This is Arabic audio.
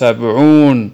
سبعون